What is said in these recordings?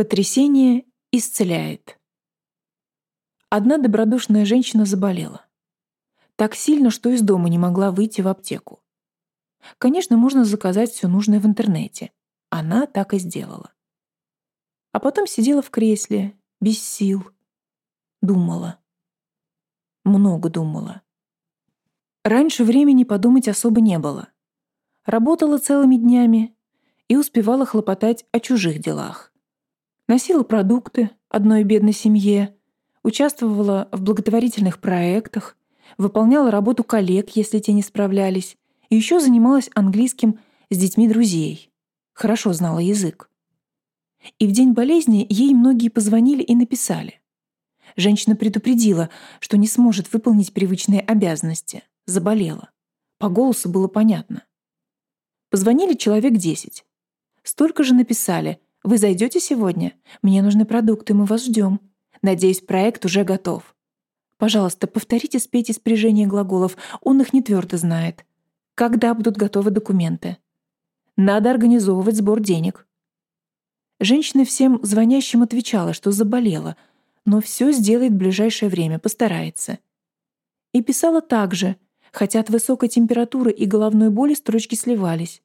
Потрясение исцеляет. Одна добродушная женщина заболела. Так сильно, что из дома не могла выйти в аптеку. Конечно, можно заказать все нужное в интернете. Она так и сделала. А потом сидела в кресле, без сил. Думала. Много думала. Раньше времени подумать особо не было. Работала целыми днями и успевала хлопотать о чужих делах. Носила продукты одной бедной семье, участвовала в благотворительных проектах, выполняла работу коллег, если те не справлялись, и еще занималась английским с детьми друзей. Хорошо знала язык. И в день болезни ей многие позвонили и написали. Женщина предупредила, что не сможет выполнить привычные обязанности. Заболела. По голосу было понятно. Позвонили человек десять. Столько же написали. «Вы зайдете сегодня? Мне нужны продукты, мы вас ждем. Надеюсь, проект уже готов. Пожалуйста, повторите спеть спряжение глаголов, он их не твердо знает. Когда будут готовы документы? Надо организовывать сбор денег. Женщина всем звонящим отвечала, что заболела, но все сделает в ближайшее время, постарается. И писала так же, хотя от высокой температуры и головной боли строчки сливались.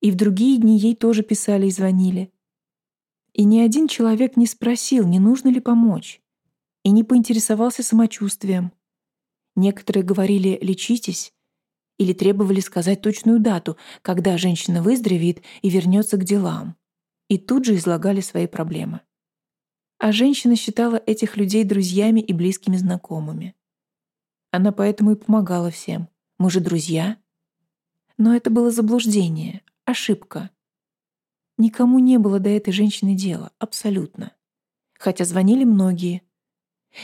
И в другие дни ей тоже писали и звонили. И ни один человек не спросил, не нужно ли помочь, и не поинтересовался самочувствием. Некоторые говорили «лечитесь» или требовали сказать точную дату, когда женщина выздоровеет и вернется к делам, и тут же излагали свои проблемы. А женщина считала этих людей друзьями и близкими знакомыми. Она поэтому и помогала всем. Мы же друзья. Но это было заблуждение, ошибка. Никому не было до этой женщины дела, абсолютно. Хотя звонили многие.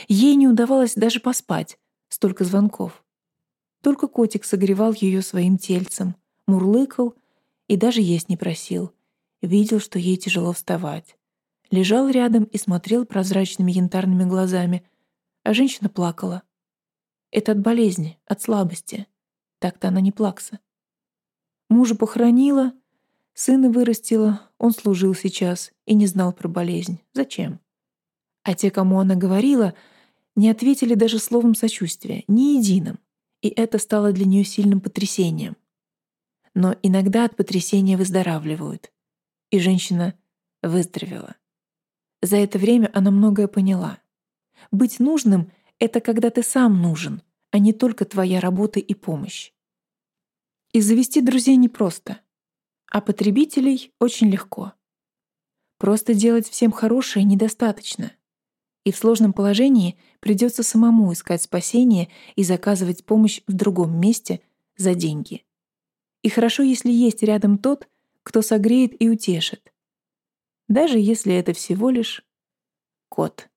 Ей не удавалось даже поспать, столько звонков. Только котик согревал ее своим тельцем, мурлыкал и даже есть не просил. Видел, что ей тяжело вставать. Лежал рядом и смотрел прозрачными янтарными глазами, а женщина плакала. Это от болезни, от слабости. Так-то она не плакса. Мужа похоронила, Сына вырастила, он служил сейчас и не знал про болезнь. Зачем? А те, кому она говорила, не ответили даже словом сочувствия, ни единым. И это стало для нее сильным потрясением. Но иногда от потрясения выздоравливают. И женщина выздоровела. За это время она многое поняла. Быть нужным — это когда ты сам нужен, а не только твоя работа и помощь. И завести друзей непросто — а потребителей очень легко. Просто делать всем хорошее недостаточно. И в сложном положении придется самому искать спасение и заказывать помощь в другом месте за деньги. И хорошо, если есть рядом тот, кто согреет и утешит. Даже если это всего лишь кот.